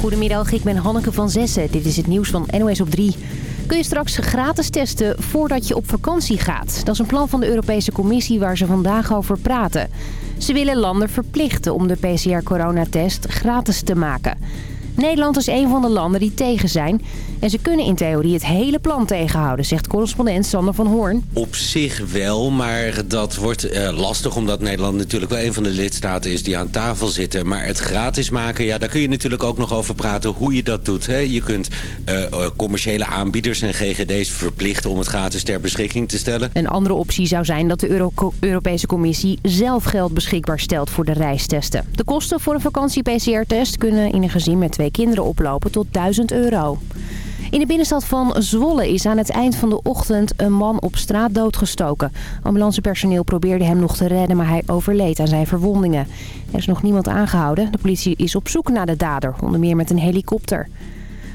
Goedemiddag, ik ben Hanneke van Zessen. Dit is het nieuws van NOS op 3. Kun je straks gratis testen voordat je op vakantie gaat. Dat is een plan van de Europese Commissie waar ze vandaag over praten. Ze willen landen verplichten om de PCR-coronatest gratis te maken. Nederland is een van de landen die tegen zijn. En ze kunnen in theorie het hele plan tegenhouden, zegt correspondent Sander van Hoorn. Op zich wel, maar dat wordt uh, lastig omdat Nederland natuurlijk wel een van de lidstaten is die aan tafel zitten. Maar het gratis maken, ja, daar kun je natuurlijk ook nog over praten hoe je dat doet. Hè? Je kunt uh, commerciële aanbieders en GGD's verplichten om het gratis ter beschikking te stellen. Een andere optie zou zijn dat de Euro Europese Commissie zelf geld beschikbaar stelt voor de reistesten. De kosten voor een vakantie-PCR-test kunnen in een gezin met twee kinderen oplopen tot 1000 euro. In de binnenstad van Zwolle is aan het eind van de ochtend een man op straat doodgestoken. Ambulancepersoneel probeerde hem nog te redden, maar hij overleed aan zijn verwondingen. Er is nog niemand aangehouden. De politie is op zoek naar de dader, onder meer met een helikopter.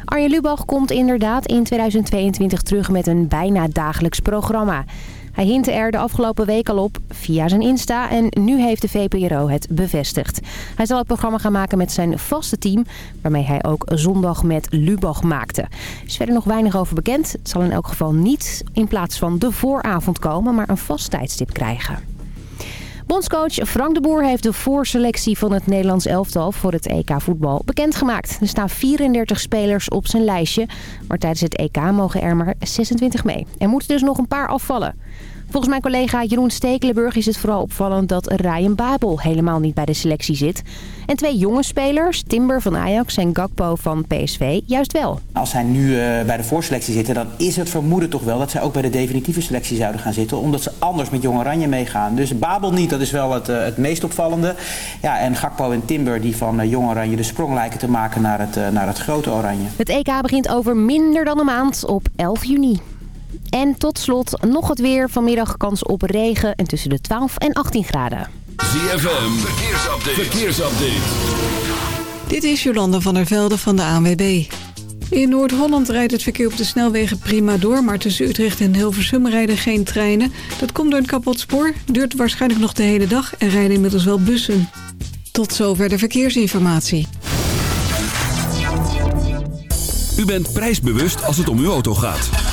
Arjen Lubach komt inderdaad in 2022 terug met een bijna dagelijks programma. Hij hintte er de afgelopen week al op via zijn Insta en nu heeft de VPRO het bevestigd. Hij zal het programma gaan maken met zijn vaste team, waarmee hij ook zondag met Lubach maakte. Er is verder nog weinig over bekend. Het zal in elk geval niet in plaats van de vooravond komen, maar een vast tijdstip krijgen. Bondscoach Frank de Boer heeft de voorselectie van het Nederlands elftal voor het EK voetbal bekendgemaakt. Er staan 34 spelers op zijn lijstje, maar tijdens het EK mogen er maar 26 mee. Er moeten dus nog een paar afvallen. Volgens mijn collega Jeroen Stekelenburg is het vooral opvallend dat Ryan Babel helemaal niet bij de selectie zit. En twee jonge spelers, Timber van Ajax en Gakpo van PSV, juist wel. Als zij nu uh, bij de voorselectie zitten, dan is het vermoeden toch wel dat zij ook bij de definitieve selectie zouden gaan zitten. Omdat ze anders met Jong Oranje meegaan. Dus Babel niet, dat is wel het, uh, het meest opvallende. Ja, en Gakpo en Timber die van uh, Jong Oranje de sprong lijken te maken naar het, naar het grote Oranje. Het EK begint over minder dan een maand op 11 juni. En tot slot nog het weer. Vanmiddag kans op regen en tussen de 12 en 18 graden. ZFM, verkeersupdate. verkeersupdate. Dit is Jolanda van der Velde van de ANWB. In Noord-Holland rijdt het verkeer op de snelwegen prima door... maar tussen Utrecht en Hilversum rijden geen treinen. Dat komt door een kapot spoor, duurt waarschijnlijk nog de hele dag... en rijden inmiddels wel bussen. Tot zover de verkeersinformatie. U bent prijsbewust als het om uw auto gaat.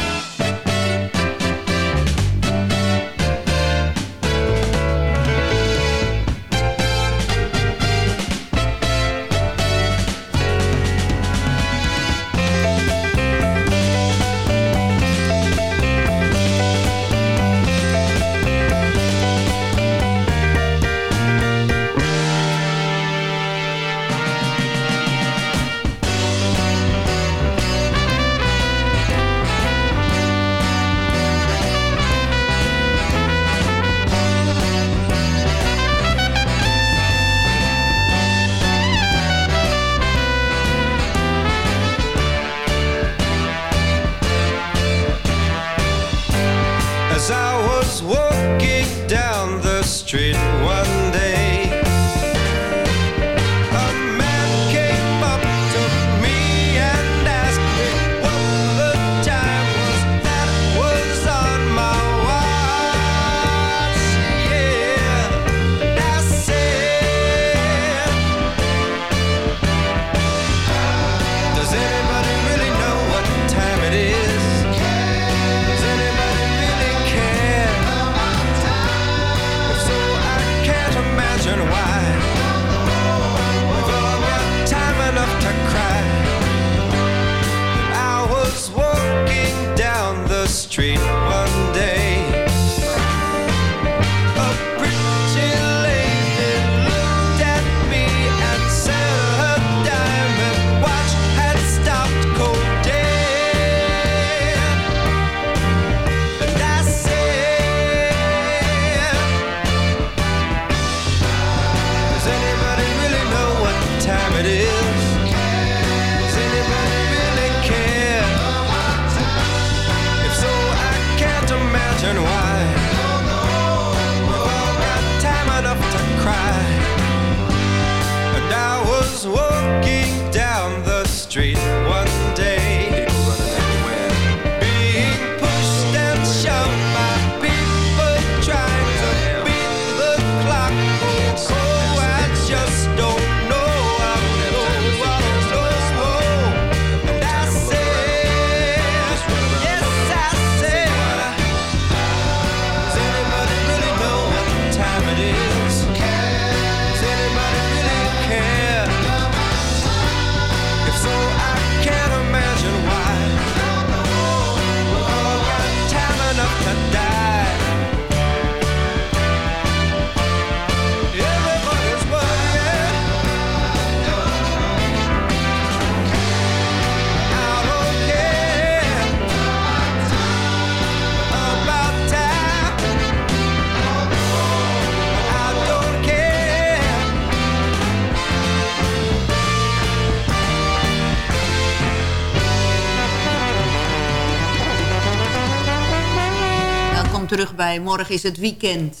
Is het weekend.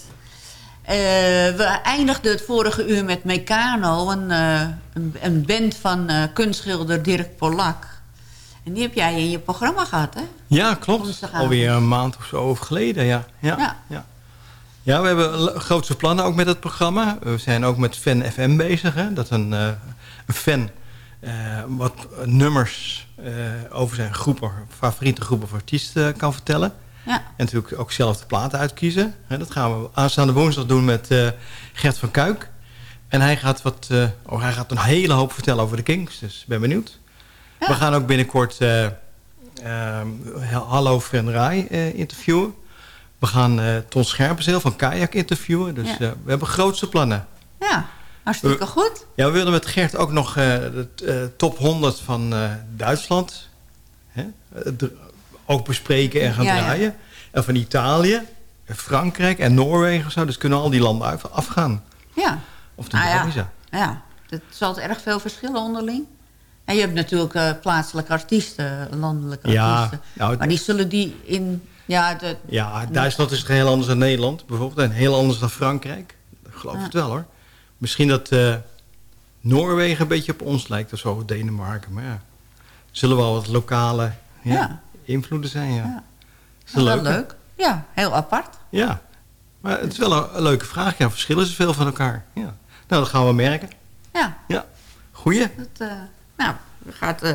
Eh, we eindigden het vorige uur met Meccano, een, uh, een, een, band van uh, kunstschilder Dirk Polak. En die heb jij in je programma gehad, hè? Ja, klopt. Alweer een maand of zo geleden, ja. Ja, ja. ja. ja we hebben grootste plannen ook met het programma. We zijn ook met Fan FM bezig. Hè? Dat een, een fan wat nummers over zijn groepen, favoriete groepen of artiesten kan vertellen. Ja. En natuurlijk ook zelf de platen uitkiezen. Dat gaan we aanstaande woensdag doen met uh, Gert van Kuik. En hij gaat, wat, uh, oh, hij gaat een hele hoop vertellen over de Kings. Dus ben benieuwd. Ja. We gaan ook binnenkort uh, Hallo Frenrij interviewen. We gaan Ton Scherpenzeel van Kajak interviewen. Dus we hebben grootste plannen. Ja, hartstikke goed. Ja, we willen met Gert ook nog de top 100 van Duitsland... Hè? Ook bespreken en gaan draaien. En van Italië, Frankrijk en Noorwegen. Zo, dus kunnen al die landen afgaan. Ja. Of de ah, ja. ja, het zal erg veel verschillen onderling. En je hebt natuurlijk uh, plaatselijke artiesten, landelijke ja, artiesten. Nou, maar die zullen die in... Ja, de, ja, Duitsland is heel anders dan Nederland bijvoorbeeld. En heel anders dan Frankrijk. Ik geloof ja. het wel hoor. Misschien dat uh, Noorwegen een beetje op ons lijkt of zo, Denemarken. Maar ja, zullen wel wat lokale... ja invloeden zijn, ja. ja. Is dat leuk? leuk. Ja, heel apart. Ja, maar het is wel een, leuke vraag. Ja, verschillen ze veel van elkaar? Ja. Nou, dat gaan we merken. Ja. Ja, goeie. Dat, uh, nou, gaat, uh,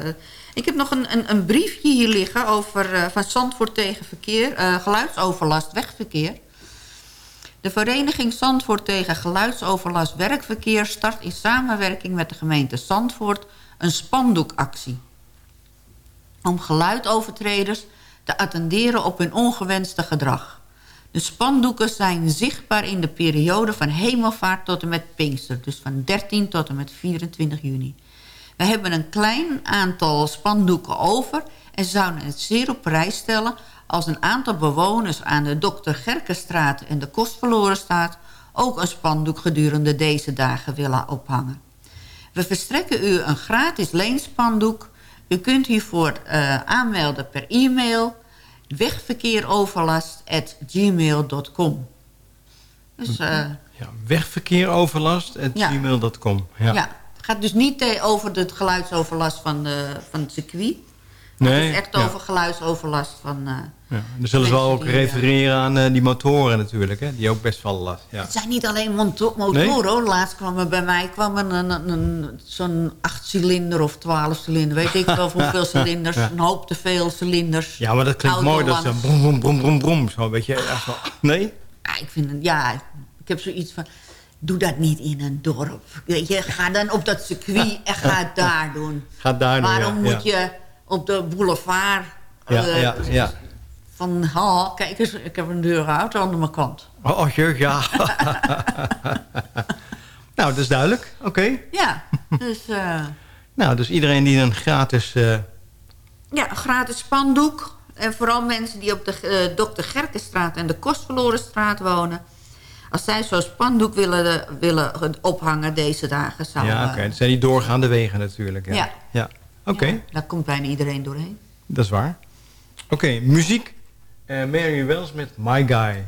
ik heb nog een, een, een, briefje hier liggen over, uh, van Zandvoort tegen verkeer, geluidsoverlast wegverkeer. De vereniging Zandvoort tegen geluidsoverlast werkverkeer start in samenwerking met de gemeente Zandvoort een spandoekactie om geluidovertreders te attenderen op hun ongewenste gedrag. De spandoeken zijn zichtbaar in de periode van hemelvaart tot en met Pinkster. Dus van 13 tot en met 24 juni. We hebben een klein aantal spandoeken over... en zouden het zeer op prijs stellen... als een aantal bewoners aan de Dr. Gerkenstraat en de Kostverlorenstraat... ook een spandoek gedurende deze dagen willen ophangen. We verstrekken u een gratis leenspandoek u kunt hiervoor uh, aanmelden per e-mail wegverkeeroverlast.gmail.com. Dus, uh, ja, wegverkeeroverlast.gmail.com. Ja. ja, het gaat dus niet over het geluidsoverlast van, de, van het circuit. Nee, het is echt over geluidsoverlast van... Uh, ja, dan zullen ze wel ook refereren aan uh, die motoren natuurlijk, hè? die ook best wel last. Ja. Het zijn niet alleen motoren nee? hoor. Laatst kwam er bij mij kwam een, een, een, zo'n acht cilinder of twaalf cilinder. Weet ik wel hoeveel cilinders. ja. Een hoop te veel cilinders. Ja, maar dat klinkt mooi. Dat een brom, brom, brom, brom, brom. Zo, weet je, echt wel. Nee? Ja, ik vind het, ja, ik heb zoiets van... Doe dat niet in een dorp. Je, ga dan op dat circuit en ga het daar doen. Ga daar doen, Waarom moet je op de boulevard. Ja, uh, ja, ja. Van, oh, kijk eens, ik heb een deur uit aan mijn kant. Oh, oh ja. nou, dat is duidelijk. Oké. Ja, dus... Uh, nou, dus iedereen die een gratis... Uh... Ja, gratis spandoek. En vooral mensen die op de Dr. Gerkenstraat en de Kostverlorenstraat wonen. Als zij zo'n spandoek willen, willen ophangen deze dagen... Zou, ja, oké. Dat zijn die doorgaande wegen natuurlijk. Ja. ja. ja. Oké. daar komt bijna iedereen doorheen. Dat is waar. Oké, muziek. Uh, Mary Wells met My Guy.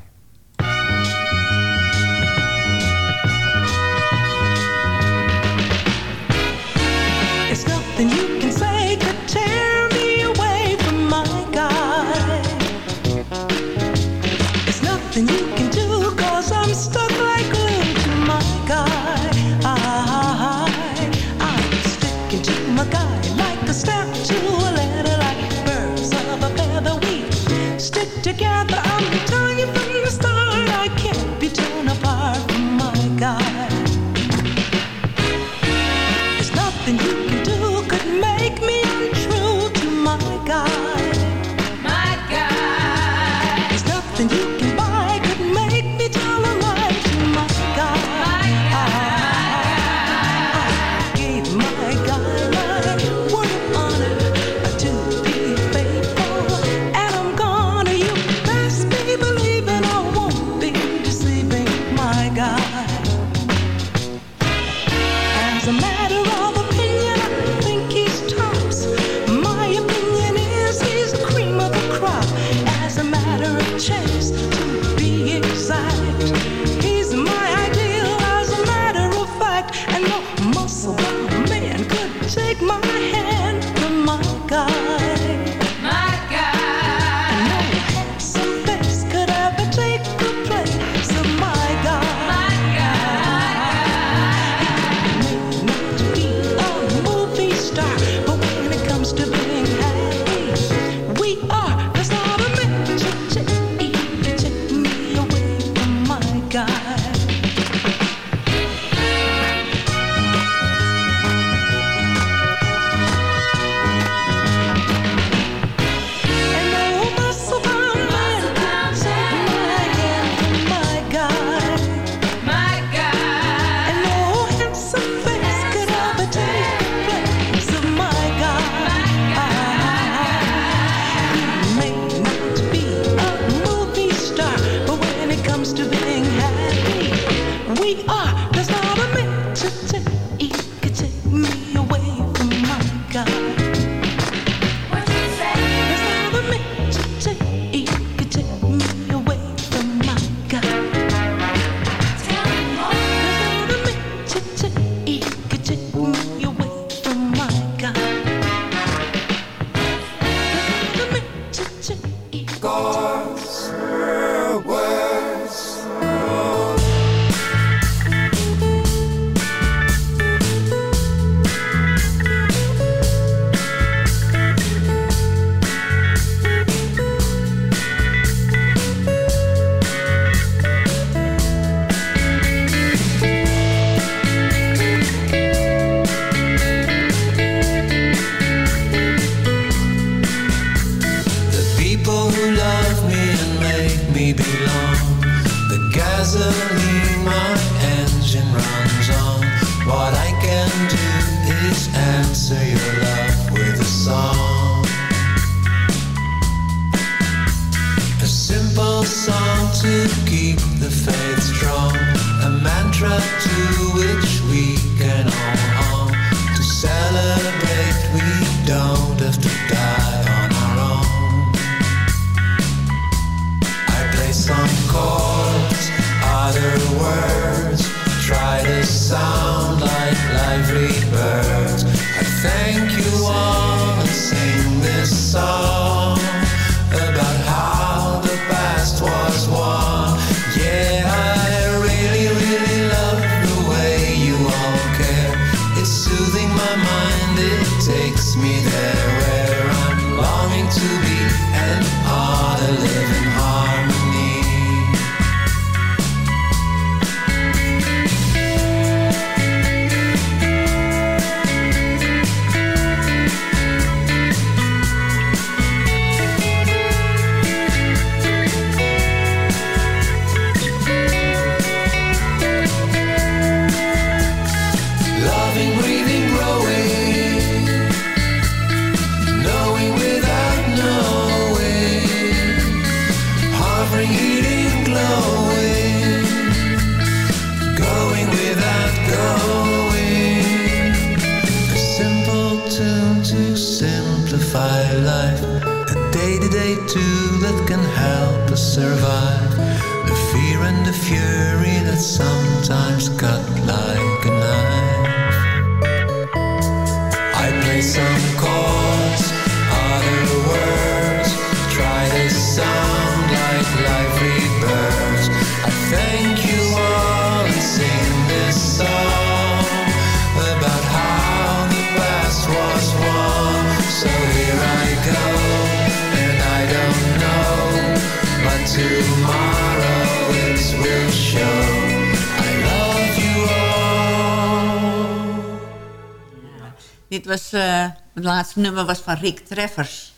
Het laatste nummer was van Rick Treffers.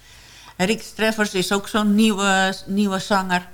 En Rick Treffers is ook zo'n nieuwe, nieuwe zanger.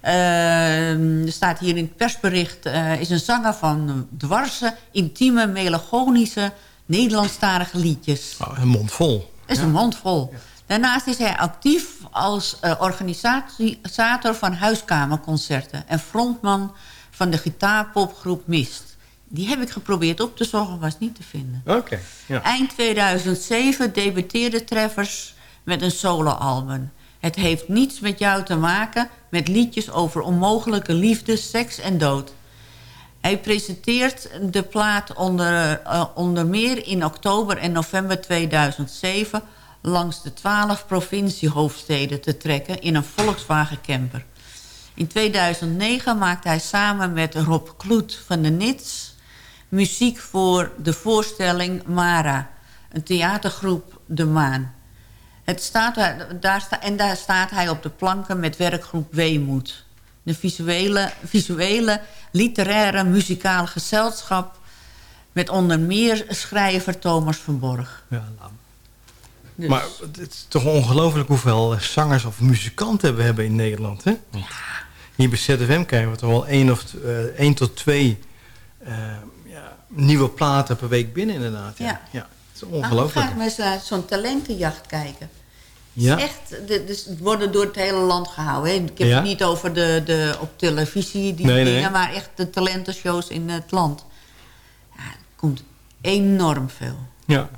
Eh, er staat hier in het persbericht... eh, is een zanger van dwarse, intieme, melancholische... Nederlandstalige liedjes. Oh, een mond vol. Is een mond vol. Daarnaast is hij actief als eh, organisator van huiskamerconcerten... en frontman van de gitaarpopgroep Mist. Die heb ik geprobeerd op te zoeken, was niet te vinden. Oké, ja. Eind 2007 debuteerde Treffers met een soloalbum. Het heeft niets met jou te maken met liedjes over onmogelijke liefde, seks en dood. Hij presenteert de plaat onder, eh, onder meer in oktober en november 2007... langs de 12 provinciehoofdsteden te trekken in een Volkswagen camper. In 2009 maakte hij samen met Rob Kloet van de Nits... muziek voor de voorstelling Mara, een theatergroep De Maan. Het staat, daar sta, en daar staat hij op de planken met werkgroep Weemoed. De visuele, visuele, literaire, muzikale gezelschap... met onder meer schrijver Thomas van Borg. Ja, nou. Dus- Maar het is toch ongelooflijk hoeveel zangers of muzikanten we hebben in Nederland. Hè? Hier bij ZFM krijgen we toch wel één, of, eh, één tot twee eh, nieuwe platen per week binnen inderdaad. Ja, Ja. ja. het is ga ongelooflijk. ik maar eens naar zo'n talentenjacht kijken. Ja. Het is echt, de, dus worden door het hele land gehouden. Hè. Ik heb Ja. het niet over de, de, op televisie die Nee, dingen, nee. maar echt de talentenshows in het land. Ja, er komt enorm veel. Ja.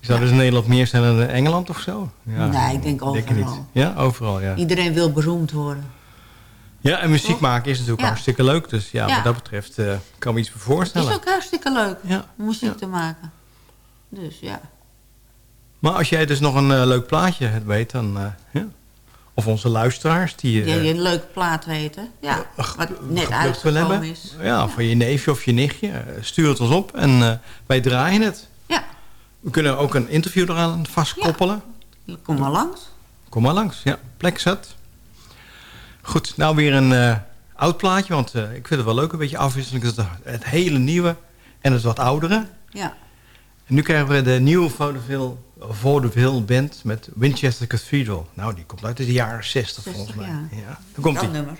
Zou dus in Nederland meer zijn dan in Engeland of zo? Ja, Nee, ik denk overal. niet. Ja, overal, ja. Iedereen wil beroemd worden. Ja, en muziek maken is natuurlijk Ja. hartstikke leuk. Dus ja, Ja. wat dat betreft eh, kan me iets voor Het is voorstellen. ook hartstikke leuk Ja. om muziek te maken. Dus ja. Maar als jij dus nog een eh, leuk plaatje weet, dan... ja. Of onze luisteraars. Die, Die je een leuke plaat weten. Ja, wat net uitgekomen hebben. is. Ja, van je neefje of je nichtje. Stuur het ons op en wij draaien het. Ja. We kunnen ook een interview eraan vastkoppelen. Kom maar langs. Kom maar langs, ja. Plek zet. Goed, nou weer een eh, oud plaatje, want eh, ik vind het wel leuk. Een beetje afwisseling. Het, het hele nieuwe en het wat oudere. Ja. En nu krijgen we de nieuwe Vaudeville, Vaudeville Band met Winchester Cathedral. Nou, die komt uit de jaren 60, volgens mij. ja. Ja. Dan komt ie. nummer.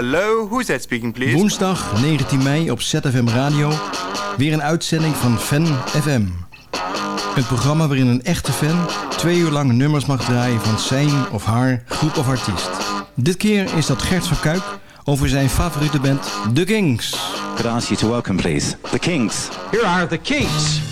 Hallo, who's that speaking, please? Woensdag 19 mei op ZFM Radio. Weer een uitzending van Fan FM. Een programma waarin een echte fan twee uur lang nummers mag draaien van zijn of haar groep of artiest. Dit keer is dat Gert van Kuik over zijn favoriete band The Kings. Could I ask you to welcome, please, the Kings. Here are the Kings.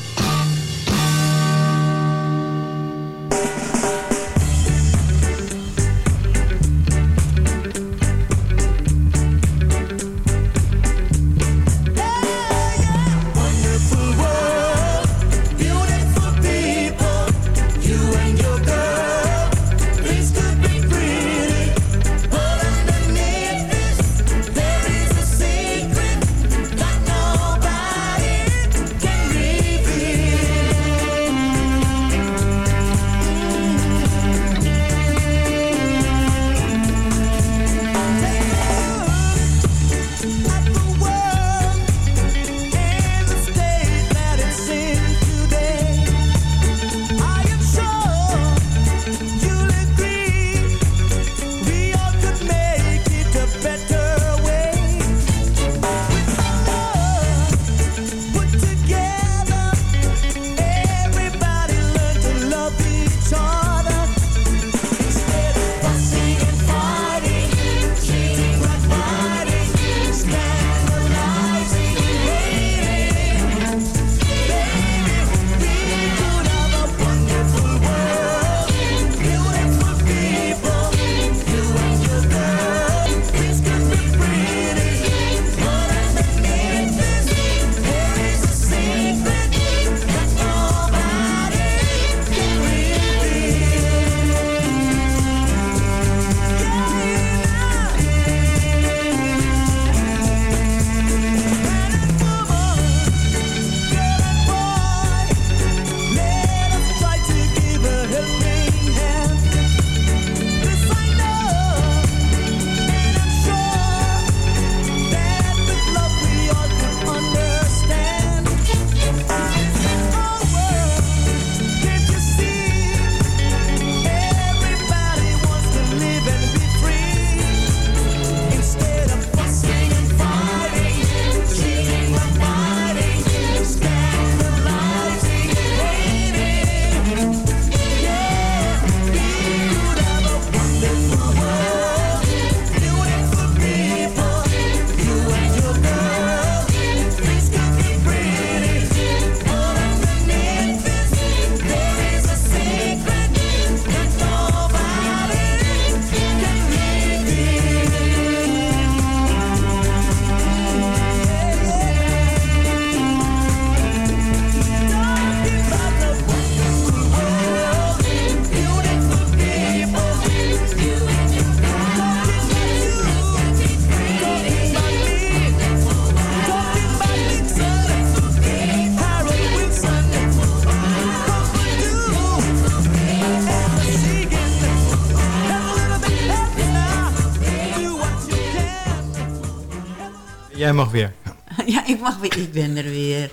Jij mag weer. Ja, ik mag weer. Ik ben er weer.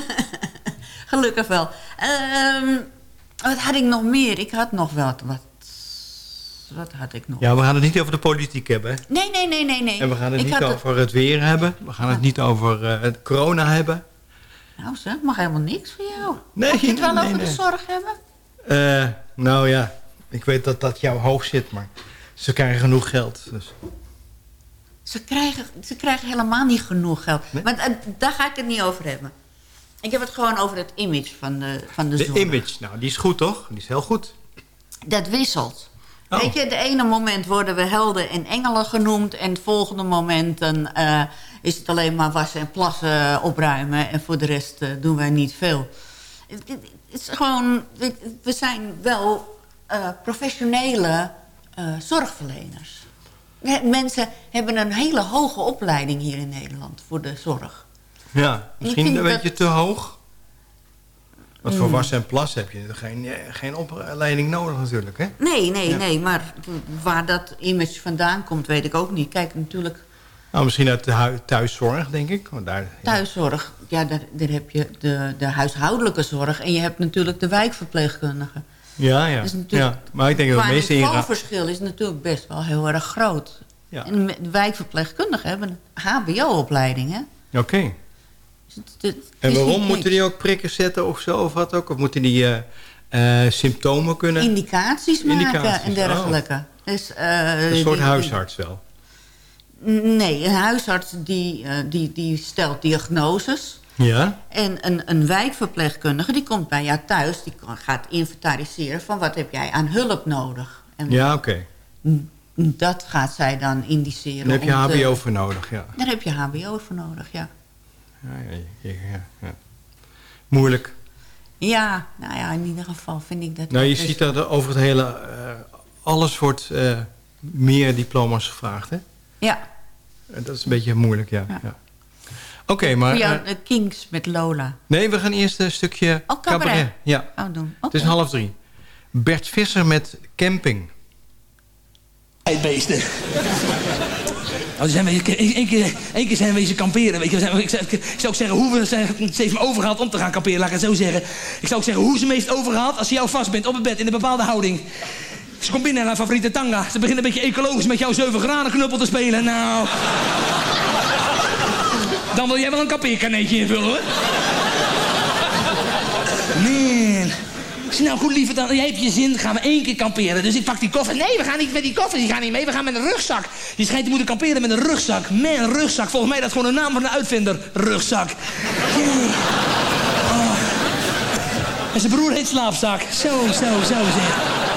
Gelukkig wel. Ehm, wat had ik nog meer? Ik had nog wat. Wat, wat had ik nog? Ja, we gaan het niet over de politiek hebben. Nee, nee, nee, nee. nee. En we gaan het Ik niet over het weer hebben. We gaan het niet over eh, het corona hebben. Nou, zeg, mag helemaal niks voor jou. Nee, Mag je het wel nee, over nee. de zorg hebben? Eh, nou ja, ik weet dat dat jouw hoog zit, maar ze krijgen genoeg geld. Dus. Ze krijgen, ze krijgen helemaal niet genoeg geld. Want eh, daar ga ik het niet over hebben. Ik heb het gewoon over het image van de, van de, De zorg. image, nou, die is goed toch? Die is heel goed. Dat wisselt. Oh. Weet je, de ene moment worden we helden en engelen genoemd... en het volgende moment dan, eh, is het alleen maar wassen en plassen opruimen... en voor de rest eh, doen wij niet veel. Het, het- het is gewoon, we, zijn wel eh, professionele eh, zorgverleners. Mensen hebben een hele hoge opleiding hier in Nederland voor de zorg. Ja, misschien een dat- beetje te hoog. Want voor Mm. wassen en plas heb je geen, eh, geen opleiding nodig natuurlijk, hè? Nee, nee, Ja. nee, maar waar dat image vandaan komt, weet ik ook niet. Kijk, natuurlijk Nou, misschien uit de hui- thuiszorg, denk ik. Want daar, Thuiszorg, ja, daar, daar heb je de, de huishoudelijke zorg... en je hebt natuurlijk de wijkverpleegkundigen. Ja, ja. Natuurlijk- ja. Maar ik denk dat de meeste inra- niveauverschil is natuurlijk best wel heel erg groot. Ja. En de wijkverpleegkundigen hebben een hbo-opleiding, hè? Oké. Dus het- het En waarom moeten die ook prikken zetten of zo? Of wat ook? Of moeten die eh, eh, symptomen kunnen? Indicaties maken Indicaties, en dergelijke. Dus, eh, Een soort die- huisarts wel. Nee, een huisarts die, eh, die, die stelt diagnoses... Ja? En een, een wijkverpleegkundige die komt bij jou thuis... die kan- gaat inventariseren van wat heb jij aan hulp nodig. En Ja, oké. dat gaat zij dan indiceren. Daar heb je te- hbo voor nodig, ja. Daar heb je hbo voor nodig, ja. Ja. Moeilijk. Ja, nou ja, in ieder geval vind ik dat... Nou, je dus- ziet dat er over het hele... eh, alles wordt eh, meer diploma's gevraagd, hè? Ja, En dat is een beetje moeilijk, ja. ja. Oké, maar... jou eh, de Kings met Lola. nee, we gaan eerst een stukje Oh, cabaret. Ja, Gaan we doen. het is half drie. Bert Visser met camping. beesten. Nou, zijn we, één, keer, één keer zijn we wezen kamperen. Weet je. We zijn- Ik, zou- ik zou ook zeggen hoe we zijn, ze heeft me overgehaald om te gaan kamperen. Laat ik het zo zeggen. Ik zou ook zeggen hoe ze me heeft overgehaald als ze jou vast bent op het bed in een bepaalde houding. Ze komt binnen in haar favoriete tanga. Ze begint een beetje ecologisch met jouw 7 graden knuppel te spelen. Nou... Dan wil jij wel een kampeerkaneetje invullen, hoor. Man. Ik nou goed lieverd, dan, jij hebt je zin, gaan we één keer kamperen. Dus ik pak die koffer. Nee, we gaan niet met die koffer, die gaan niet mee. We gaan met een rugzak. Je schijnt te moeten kamperen met een rugzak. Man, rugzak. Volgens mij dat is gewoon een naam van een uitvinder. Rugzak. Oh. En zijn broer heet slaapzak. Zo, zo, zo zeg.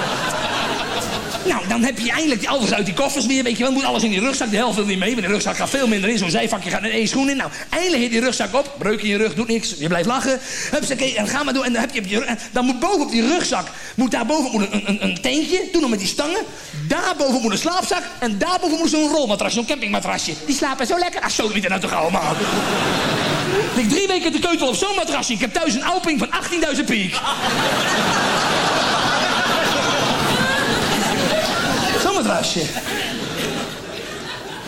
Nou, dan heb je eindelijk alles uit die koffers weer. Weet je wel, moet alles in die rugzak. De helft wil niet mee, want de rugzak gaat veel minder in. Zo'n zijvakje gaat in één schoen in. Nou, eindelijk heet die rugzak op. Breuk in je rug, doet niks. Je blijft lachen. Hupsakee, en ga maar door. En dan, heb je je, dan moet boven op die rugzak, moet daar boven moet een, een, een tentje. Doe nog met die stangen. Daarboven moet een slaapzak. En daarboven moet zo'n rolmatrasje, zo'n campingmatrasje. Die slapen zo lekker. Ah, zo niet nou toch allemaal. Ik drie weken te keutel op zo'n matrasje. Ik heb thuis een Alping van 18.000 piek.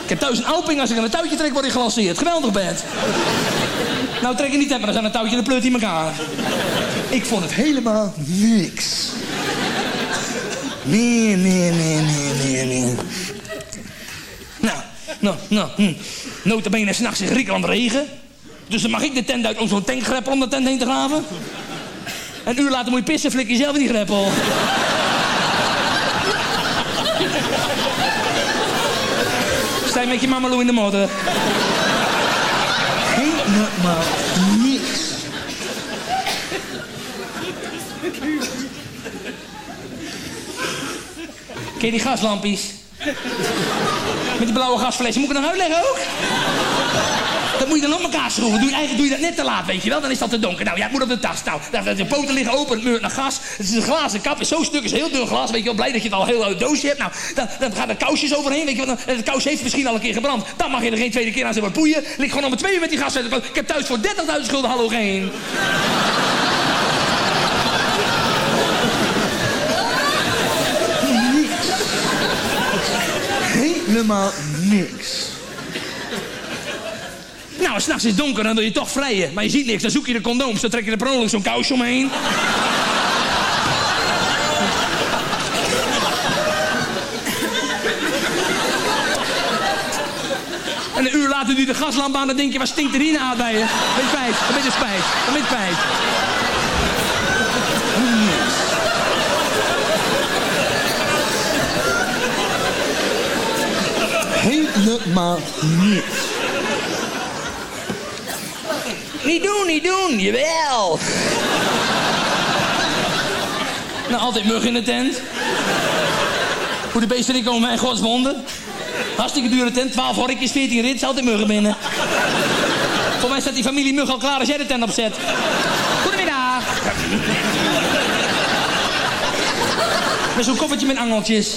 Ik heb thuis een Alping. Als ik aan een touwtje trek, word ik gelanceerd. Geweldig bed. Nou, trek ik niet maar dan zijn een touwtje en dan pleurt hij elkaar. Ik vond het helemaal niks. Nee, nee, nee, nee, nee, nee. Nou, nou, nou. Hm. Notabene s'nachts in Griekenland regen. Dus dan mag ik de tent uit om zo'n tankgreppel om de tent heen te graven. Een uur later moet je pissen, flik je zelf in die greppel. Je met je mama Lou in de modder. Helemaal niks. Ken je die gaslampjes? Met die blauwe gasflessen. Moet ik het nog uitleggen ook? Dat moet je dan op elkaar schroeven. Doe je, eigenlijk doe je dat net te laat, weet je wel. Dan is dat te donker. Nou, jij moet op de tas. Nou, de poten liggen open, het meurt naar gas. Het is een glazen kap. Is zo'n stuk, is heel dun glas. Weet je wel, blij dat je het al heel uit het doosje hebt. Nou, dan, dan gaan er kousjes overheen. Weet je wel. En de kous heeft misschien al een keer gebrand. Dan mag je er geen tweede keer aan zitten poeien. Ligt gewoon om het twee uur met die gas. Ik heb thuis voor 30.000 schulden halogeen. Helemaal niks. Nou, s'nachts is het donker, dan wil je toch vrijen. Maar je ziet niks, dan zoek je de condooms. Dan trek je er per zo'n kousje omheen. En een uur later je de gaslamp aan, dan denk je, wat stinkt er hier nou bij je? Met spijt, met spijt, met spijt. Helemaal niks. Niet doen, niet doen, jawel. nou, altijd mug in de tent. Hoe de beesten komen mijn godswonden. Hartstikke dure tent, 12 horkjes, 14 rits, altijd muggen binnen. Voor mij staat die familie mug al klaar als jij de tent opzet. Goedemiddag. Met zo'n koffertje met angeltjes.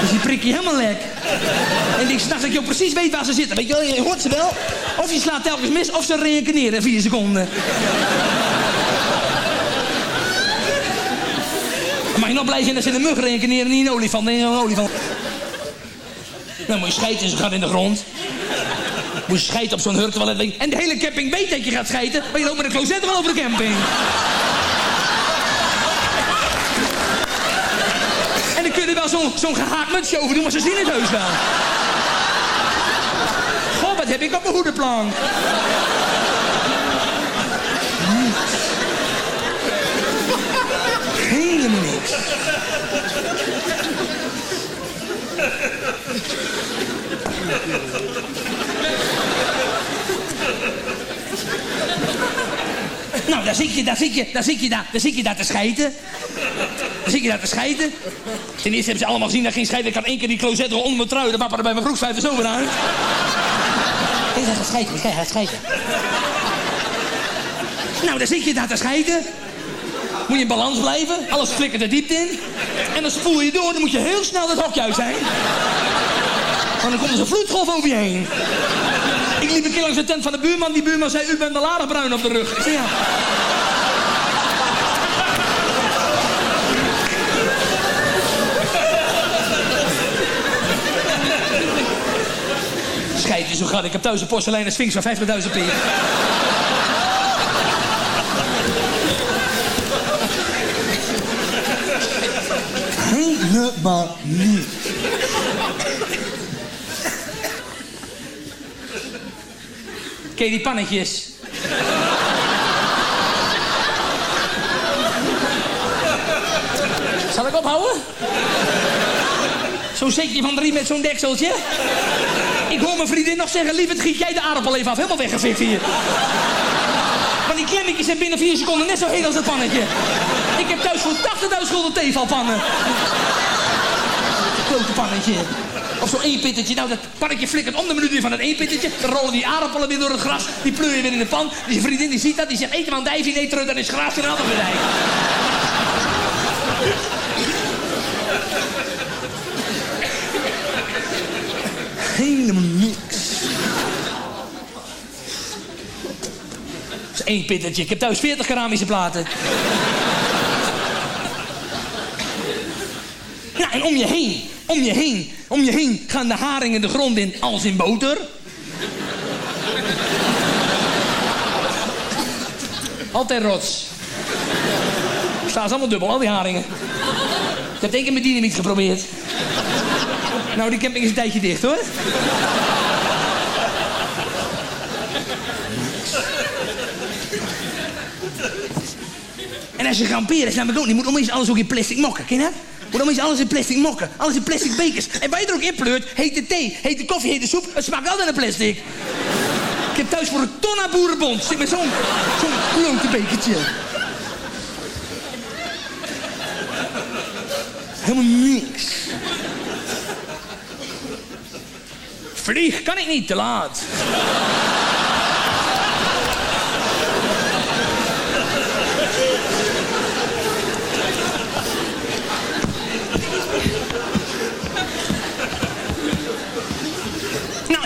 Dus die prik je helemaal lek. En ik s'nachts dat je ook precies weet waar ze zitten. Weet je wel, je hoort ze wel. Of je slaat telkens mis, of ze reïncarneren in vier seconden. Mag je nog blij zijn dat ze in de mug reïncarneren, niet in een olifant. Nee, een olifant. Dan moet je scheiden en ze gaat in de grond. Moet je scheiden op zo'n hurktoilet. En de hele camping weet dat je gaat scheiden, maar je loopt met een closet wel over de camping. En dan kun je er wel zo'n zo'n gehaakt mutsje over doen, maar ze zien het heus wel. Wat heb ik op mijn hoedenplan? Helemaal niks. Nou, daar zit je, daar zit je, daar zit je, daar, daar zit je daar te scheiden. Daar zit je daar te scheiden. Ten eerste hebben ze allemaal gezien dat geen scheiden. Ik had één keer die closet onder mijn trui. De papa er bij mijn broek zo weer uit. Hij scheiden, hij gaat scheiden. Nou, daar zit je daar te scheiden. Moet je in balans blijven. Alles flikkert de diepte in. En dan spoel je door. Dan moet je heel snel het hokje uit zijn. Want dan komt er zo'n vloedgolf over je heen. Ik liep een keer langs de tent van de buurman. Die buurman zei, u bent aardig bruin op de rug. Ja. Zo gaat. Ik heb thuis een porseleinen sphinx van 50.000 peer. Helemaal niet. Ken je die pannetjes? Zal ik ophouden? Zo'n setje van drie met zo'n dekseltje. Ik hoor mijn vriendin nog zeggen, lieverd, giet jij de aardappel even af. Helemaal weggefikt hier. Maar die klemmetjes zijn binnen vier seconden net zo heet als het pannetje. Ik heb thuis voor 80.000 gulden theevalpannen. Grote pannetje. Of zo'n eenpittetje. Nou, dat pannetje flikkert om de minuut weer van het eenpittetje. Dan rollen die aardappelen weer door het gras. Die pleur je weer in de pan. Die vriendin die ziet dat. Die zegt, eten van dijfie. Nee, terug, dan is gras in een ander bedrijf. Helemaal niks. Dat is één pittetje. Ik heb thuis 40 keramische platen. Ja, en om je heen, om je heen, om je heen gaan de haringen de grond in als in boter. Altijd rots. Staan ze allemaal dubbel, al die haringen. Ik heb één keer met dynamiet geprobeerd. Nou, die camping is een tijdje dicht, hoor. Als je kamperen, snap ik ook niet. Moet opeens alles ook in plastic mokken, ken je dat? Moet opeens alles in plastic mokken. Alles in plastic bekers. En waar je er ook in pleurt, hete thee, hete koffie, hete soep. Het smaakt altijd naar plastic. Ik heb thuis voor een ton aan. Zit met zo'n zo'n klote bekertje. Helemaal niks. Vlieg kan ik niet, te laat.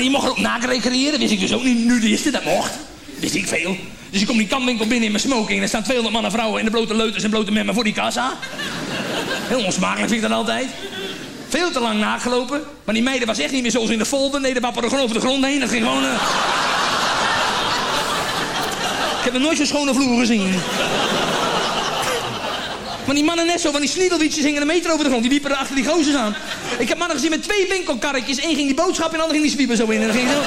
Je mocht er ook. Wist ik dus ook niet. Nudisten, dat mocht. Wist ik veel. Dus ik kom die kampwinkel binnen in mijn smoking. En er staan 200 mannen vrouwen in de blote leuters en blote memmen voor die kassa. Heel onsmakelijk vind ik dat altijd. Veel te lang nagelopen. Maar die meiden was echt niet meer zoals in de folder. Nee, de wapperen gewoon over de grond heen. Dat ging gewoon... eh. Ik heb nog nooit zo'n schone vloer gezien. Maar die mannen net zo, van die sniedelwietjes hingen een meter over de grond. Die liepen er achter die gozers aan. Ik heb mannen gezien met twee winkelkarretjes. Eén ging die boodschap en de ander ging die zwiepen zo in. En dan ging zo...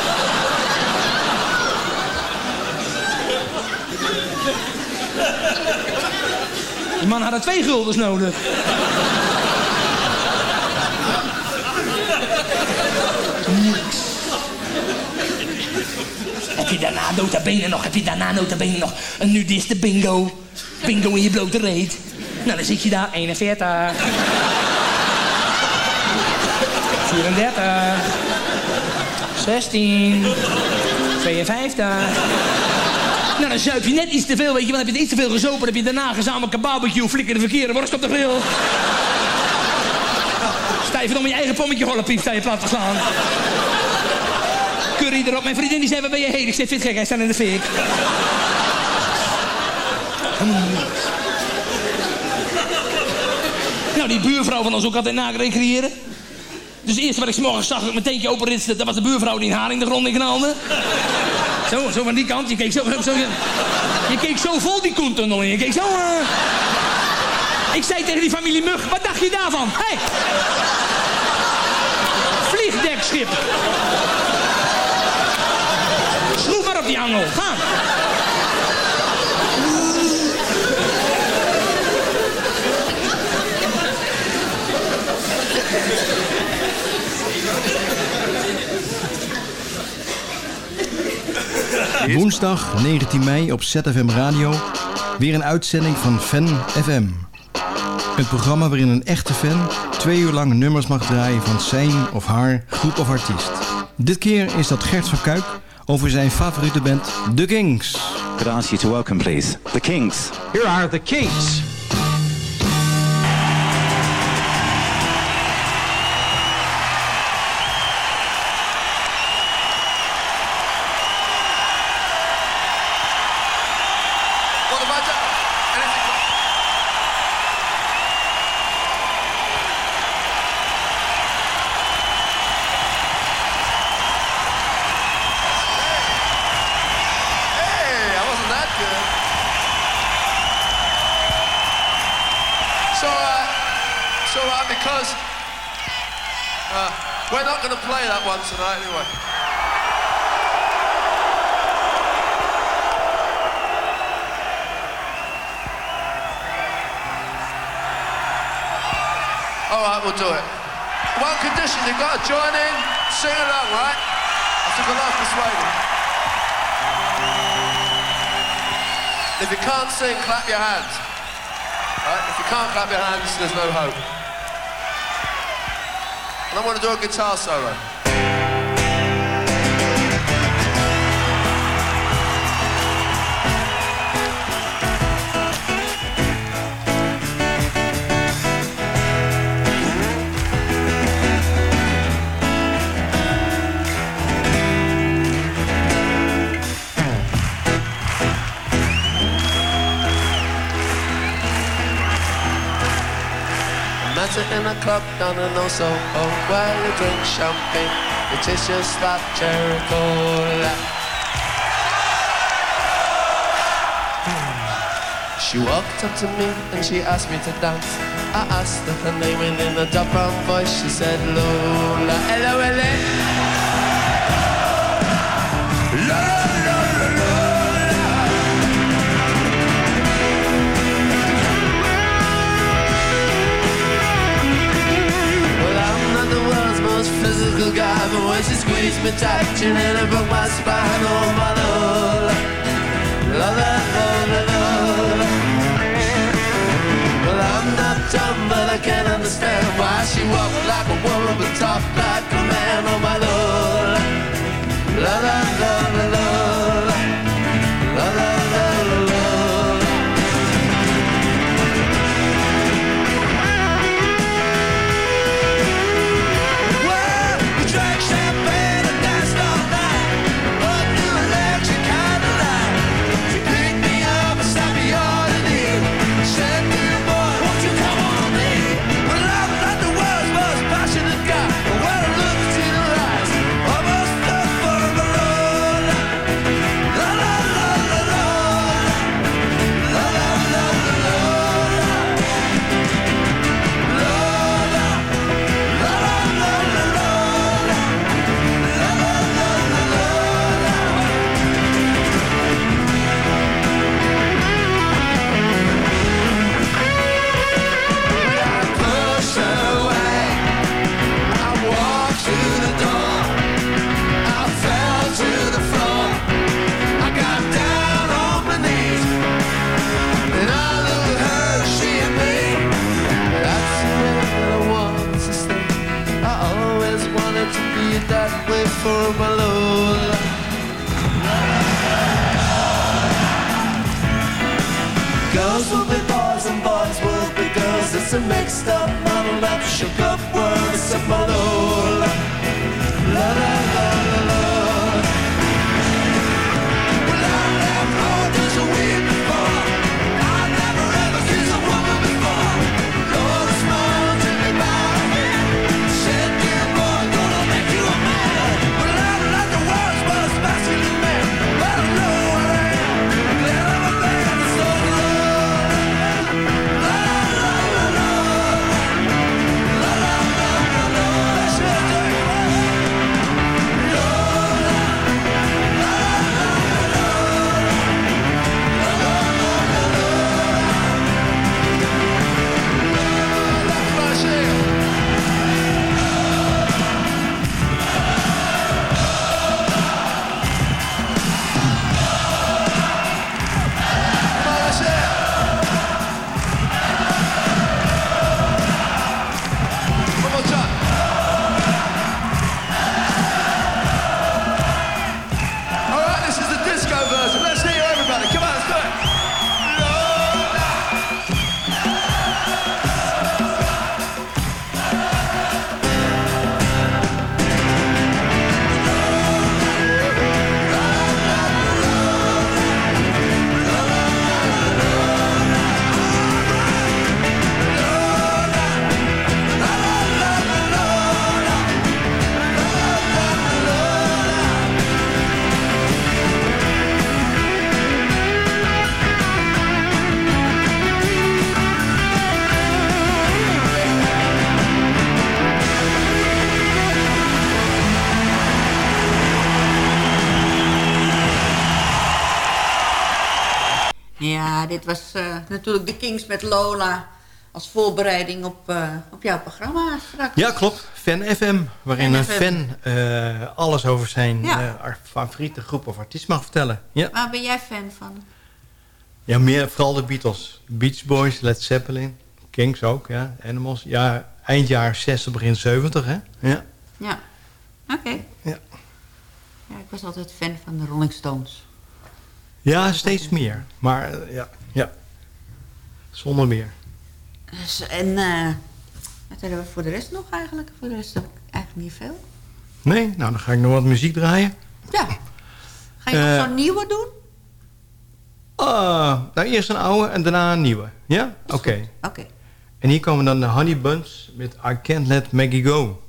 Die man hadden twee guldens nodig. Niks. Heb je daarna nota bene nog, heb je daarna nota bene nog een nudiste bingo? Bingo in je blote reet. Nou, dan zit je daar, 41. 34. 16. 52. Nou, dan zuip je net iets te veel, weet je. Want heb je iets te veel gezopen, dan heb je daarna gezamenlijk een barbecue, flikker de verkeerde worst op de grill. Stijf om je eigen pommetje gollepiep sta je plat te slaan. Curry erop. Mijn vriendin die zei, waar ben je heen? Ik zei, vind gek, hij staat in de fik. Nou, die buurvrouw van ons ook altijd narecreëren. Dus het eerste wat ik morgens zag, dat ik mijn teentje openritste, dat was de buurvrouw die een haring de grond in knalde. Zo, zo van die kant. Je keek zo, zo, zo je keek zo vol die koentunnel in. Je keek zo... eh. Ik zei tegen die familie Mug, wat dacht je daarvan? Hé! Hey. Vliegdekschip. Schroef maar op die angel. Ga. Woensdag 19 mei op ZFM Radio weer een uitzending van Fan FM. Een programma waarin een echte fan twee uur lang nummers mag draaien van zijn of haar groep of artiest. Dit keer is dat Gert van Kuik over zijn favoriete band The Kings. Could I ask you to welcome, please, the Kings. Here are the Kings. You've got to join in, sing along, right? I took a of persuading. If you can't sing, clap your hands. Right? If you can't clap your hands, there's no hope. And I want to do a guitar solo. Her in a club down in Oso, oh, where you drink champagne. It tastes just like cherry cola. She walked up to me and she asked me to dance. I asked her her name and in a dark brown voice she said Lola. L-O-L-A. But when she squeezed me tight, she nearly broke my spine. Oh, my Lola. Lola, Lola, Lola. Well, I'm not dumb, but I can't understand why she walked like a woman but talked like a man. Oh, my Lola. Lola, Lola, Lola. Natuurlijk de Kings met Lola als voorbereiding op, eh, op jouw programma straks. Ja, klopt. Fan FM, waarin een fan eh, alles over zijn Ja. eh, favoriete groep of artiest mag vertellen. Ja, Waar ben jij fan van? ja meer, vooral de Beatles. Beach Boys, Led Zeppelin, Kings ook, ja, Animals. Ja, eind jaren 60, begin 70, hè? Ja. Ja, oké. Ja. Ja, ik was altijd fan van de Rolling Stones. Ja, steeds meer. Maar ja, ja. Zonder meer. Dus, en eh, wat hebben we voor de rest nog eigenlijk? Voor de rest heb ik eigenlijk niet veel. Nee? Nou, dan ga ik nog wat muziek draaien. Ja. Ga je nog Eh, zo'n nieuwe doen? Ah, nou, eerst een oude en daarna een nieuwe. Ja? Oké. Oké. En hier komen dan de Honey Buns met I Can't Let Maggie Go.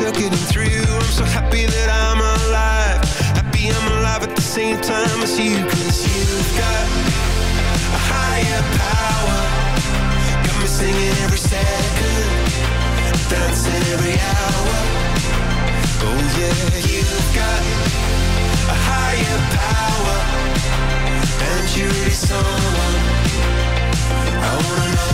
Electric, and through. I'm so happy that I'm alive. Happy I'm alive at the same time as you, cause you've got a higher power. Got me singing every second, dancing every hour. Oh yeah, you've got a higher power, and you're really someone I wanna know.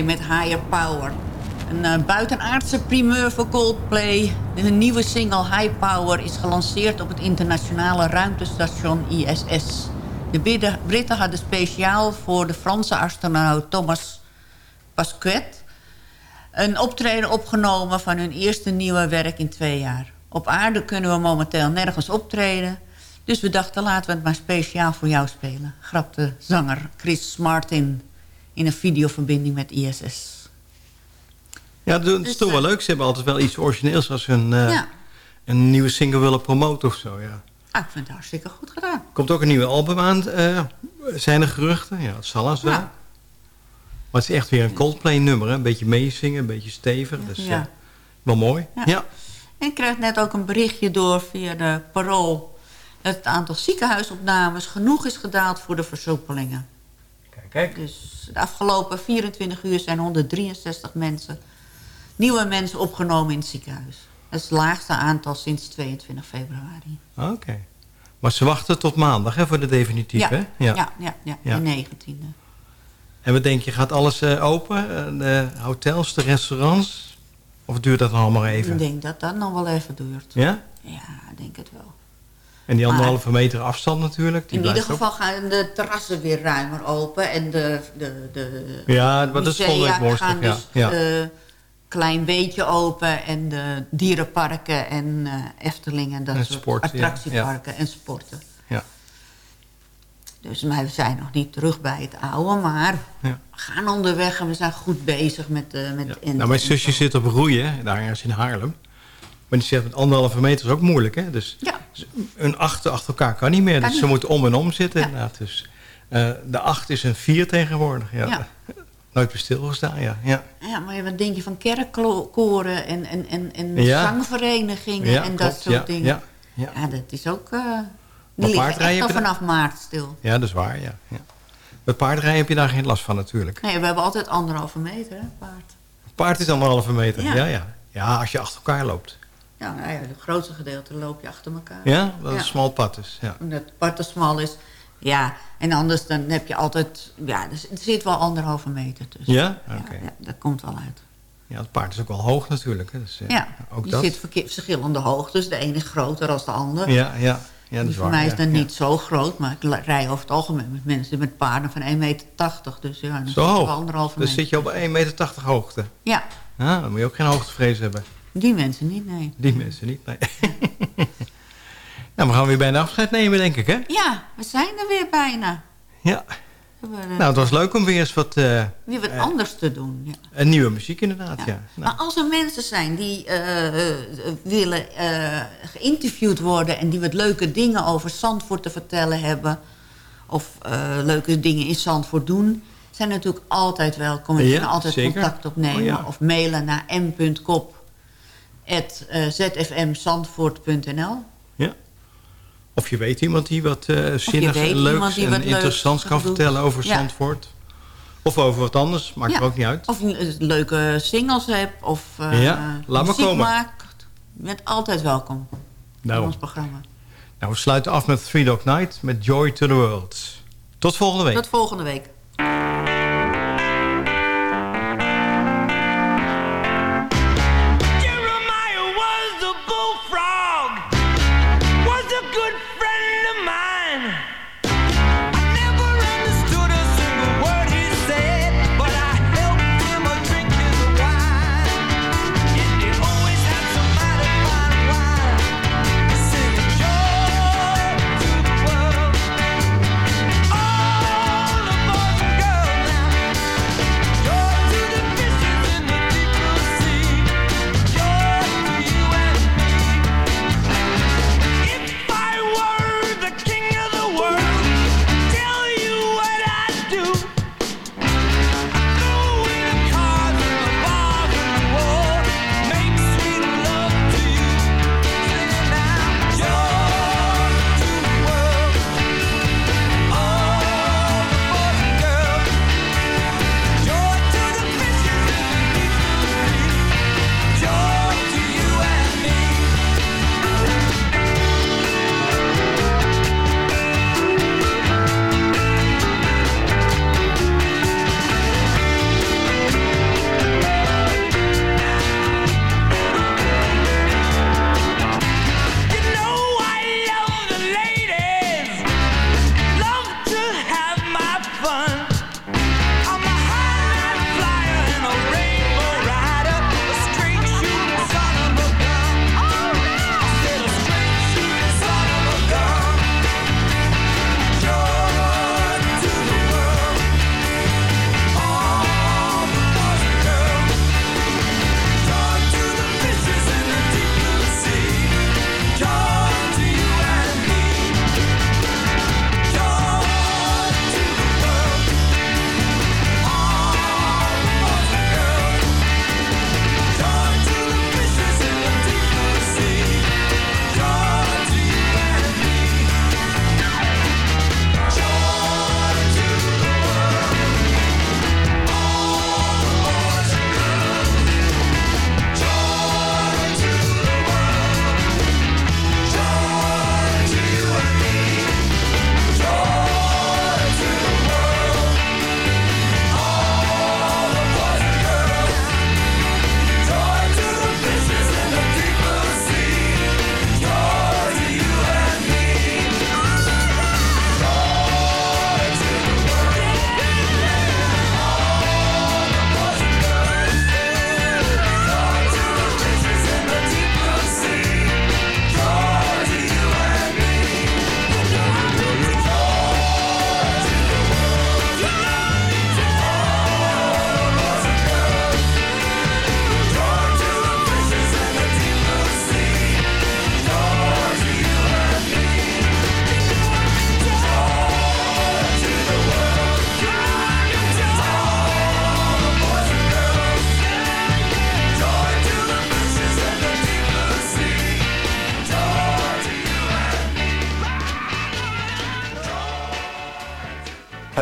Met Higher Power. Een eh, buitenaardse primeur voor Coldplay. De nieuwe single High Power is gelanceerd op het internationale ruimtestation ISS. De Britten hadden speciaal voor de Franse astronaut Thomas Pasquet... een optreden opgenomen van hun eerste nieuwe werk in twee jaar. Op aarde kunnen we momenteel nergens optreden... Dus we dachten, laten we het maar speciaal voor jou spelen. Grapte zanger Chris Martin in een videoverbinding met ISS. Ja, dat is toch wel leuk. Ze hebben altijd wel iets origineels als ze een, eh, Ja. een nieuwe single willen promoten of zo. Ja. Ah, ik vind het hartstikke goed gedaan. Komt ook een nieuwe album aan. eh, zijn er geruchten? Ja, dat zal als wel. Ja. Maar het is echt weer een Coldplay nummer. Hè? Een beetje meezingen, een beetje stevig. Dus Ja. eh, wel mooi. Ja. Ja. En ik kreeg net ook een berichtje door via de parool... dat het aantal ziekenhuisopnames genoeg is gedaald voor de versoepelingen. Kijk, kijk. Dus de afgelopen 24 uur zijn 163 mensen... nieuwe mensen opgenomen in het ziekenhuis. Dat is het laagste aantal sinds 22 februari. Oké. Maar ze wachten tot maandag hè, voor de definitief, ja, hè? ja. Ja, ja, Ja. de 19e. En wat denk je, gaat alles eh, open? Eh, De hotels, de restaurants? Of duurt dat nog allemaal even? Ik denk dat dat nog wel even duurt. Ja? Ja, ik denk het wel. En die anderhalve meter afstand natuurlijk. Die In ieder geval gaan de terrassen weer ruimer open. En de, de, de Ja, dat is gaan ja. dus Ja. eh, klein beetje open. En de dierenparken en eh Efteling en dat En soort sport, ja. attractieparken en sporten. Ja. Dus maar we zijn nog niet terug bij het oude, maar we gaan onderweg en we zijn goed bezig met, eh met en- Nou, mijn zusje zit op roeien, daar ergens in Haarlem. Maar die zegt met anderhalve meter is ook moeilijk. Hè? Dus een acht achter elkaar kan niet meer. Kan dus ze moeten om en om zitten inderdaad. Dus, de acht is een vier tegenwoordig. Ja. Ja. Nooit meer stilgestaan, ja. ja. Ja, maar wat denk je van kerkkoren en, en, en, en zangverenigingen en dat klopt, soort dingen. ja, Ja, dat is ook... Maar die liggen echt al vanaf maart stil. Ja, dat is waar, ja. ja. Met paardrijden heb je daar geen last van natuurlijk. Nee, we hebben altijd anderhalve meter, hè, paard. Paard is anderhalve meter, ja. ja, ja. als je achter elkaar loopt. Ja, nou ja, het grootste gedeelte loop je achter elkaar. Ja, dat is een smal pad dus. Ja. Omdat het pad te smal is. Ja, en anders dan heb je altijd... Ja, er, zit wel anderhalve meter tussen. Ja? Oké. Ja, dat komt wel uit. Ja, het paard is ook wel hoog natuurlijk. Hè. Dus, eh, Ja, ook je dat. zit verschillende hoogtes. De ene is groter dan de ander. Ja, ja. ja dat is voor waar. mij is ja, ja. niet zo groot, maar ik rij over het algemeen met mensen met paarden van 1,80 meter. Dus ja, dan Zo hoog. wel anderhalve meter. zit je op 1,80 meter hoogte. Ja, Ja, dan moet je ook geen hoogtevrees hebben. Die mensen niet, nee. Die mensen niet, nee. nou, we gaan weer bijna afscheid nemen, denk ik, hè? Ja, we zijn er weer bijna. Ja. Nou, het was leuk om weer eens wat... eh, weer wat eh, anders te doen. Ja. Een nieuwe muziek inderdaad, ja. Nou, Maar als er mensen zijn die eh, willen geïnterviewd worden... en die wat leuke dingen over Zandvoort te vertellen hebben... of leuke dingen in Zandvoort doen... zijn natuurlijk altijd welkom. En Ja, kunnen altijd zeker. contact opnemen Oh, ja. of mailen naar m.kop.zfmzandvoort.nl. ja. Of je weet iemand die wat eh zinnigs en leuks en wat leuks interessants kan vertellen over Ja. Zandvoort. Of over wat anders, maakt Ja. er ook niet uit. Of een leuke singles hebt of eh Ja, laat maar muziek komen. maakt. Je bent altijd welkom in Daarom. ons programma. Nou, we sluiten af met Three Dog Night met Joy to the World. Tot volgende week. Tot volgende week.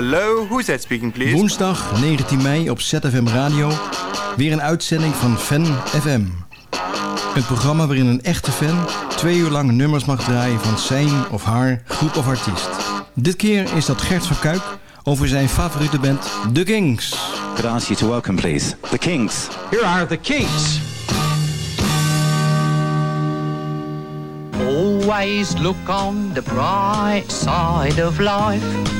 Hello, who's that speaking, please? Woensdag 19 mei op ZFM Radio. Weer een uitzending van Fan FM. Een programma waarin een echte fan twee uur lang nummers mag draaien van zijn of haar groep of artiest. Dit keer is dat Gert van Kuik over zijn favoriete band The Kings. Could I ask you to welcome, please, the Kings. Here are the Kings. Always look on the bright side of life.